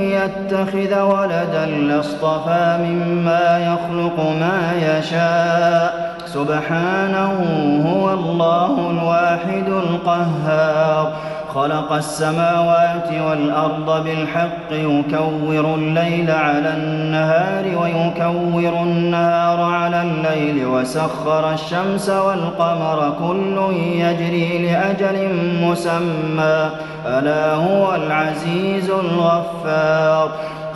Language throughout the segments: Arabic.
يتخذ ولدا لاصطفى مما يخلق ما يشاء. سبحانه هو الله الواحد القهار. خلق السماوات والأرض بالحق يكور الليل على النهار ويكور النهار على الليل وسخر الشمس والقمر كل يجري لأجل مسمى. ألا هو العزيز الغفار.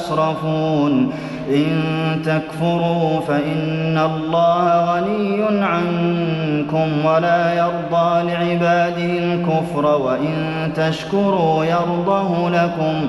تصرفون إن تكفروا فإن الله غني عنكم ولا يرضى لعباده الكفر وإن تشكروا يرضه لكم.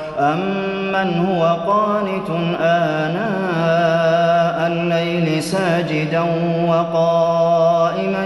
أمن هو قانت آناء الليل ساجدا وقائما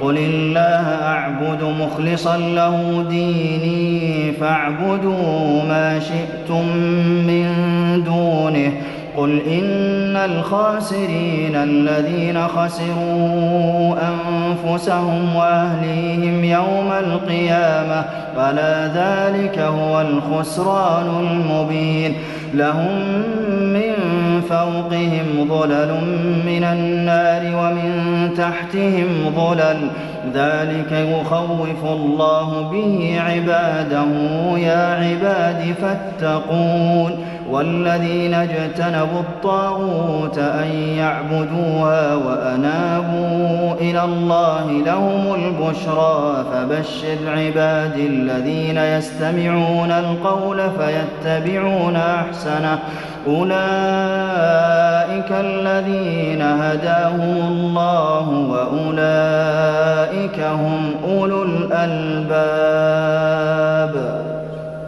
قل الله أعبد مخلصا له ديني فاعبدوا ما شئتم من دونه قل إن الخاسرين الذين خسروا أنفسهم وأهليهم يوم القيامة فلا ذلك هو الخسران المبين لهم فوقهم ظلل من النار ومن تحتهم ظلل. ذلك يخوف الله به عباده. يا عباد فاتقون. والذين اجتنبوا الطاغوت أن يعبدوها وأنابوا إلى الله لهم البشرى فبشر عباد الذين يستمعون القول فيتبعون أحسنه. أولئك الذين هداهم الله وأولئك هم أولو الألباب.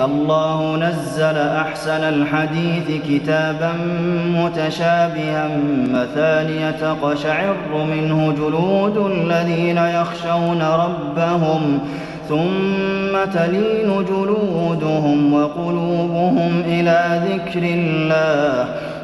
الله نزل أحسن الحديث كتابا متشابها مثانية تقشعر منه جلود الذين يخشون ربهم ثم تلين جلودهم وقلوبهم إلى ذكر الله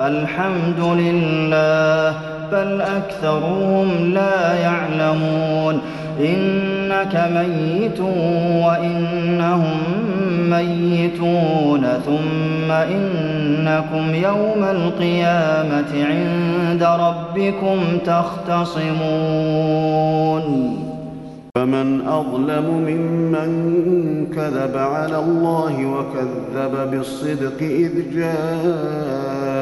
الحمد لله بل أكثرهم لا يعلمون. إنك ميت وإنهم ميتون ثم إنكم يوم القيامة عند ربكم تختصمون. فمن أظلم ممن كذب على الله وكذب بالصدق إذ جاءه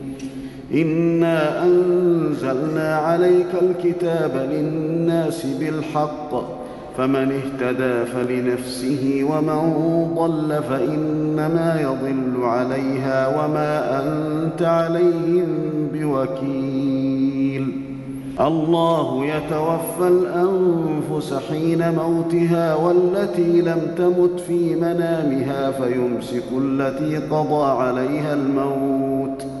انا انزلنا عليك الكتاب للناس بالحق فمن اهتدى فلنفسه ومن ضل فانما يضل عليها وما انت عليهم بوكيل. الله يتوفى الانفس حين موتها والتي لم تمت في منامها فيمسك التي قضى عليها الموت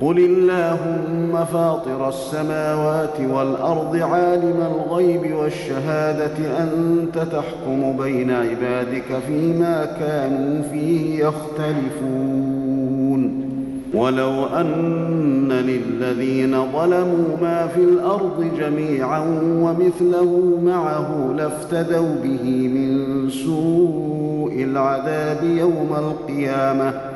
قل اللهم فاطر السماوات والارض عالم الغيب والشهاده انت تحكم بين عبادك فيما كانوا فيه يختلفون ولو ان للذين ظلموا ما في الأرض جميعا ومثله معه لافتدوا به من سوء العذاب يوم القيامه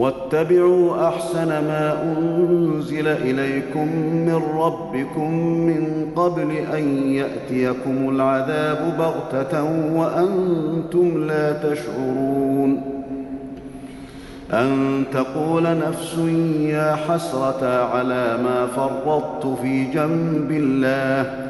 واتبعوا أحسن ما أنزل إليكم من ربكم من قبل أن يأتيكم العذاب بغتة وأنتم لا تشعرون أن تقول نفس يا حسرة على ما فرطت في جنب الله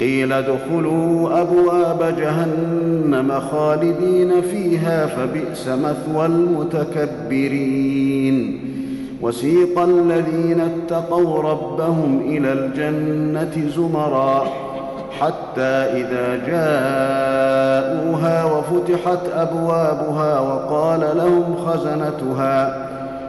قيل ادخلوا أبواب جهنم خالدين فيها فبئس مثوى المتكبرين. وسيق الذين اتقوا ربهم إلى الجنة زمرا حتى إذا جاءوها وفتحت أبوابها وقال لهم خزنتها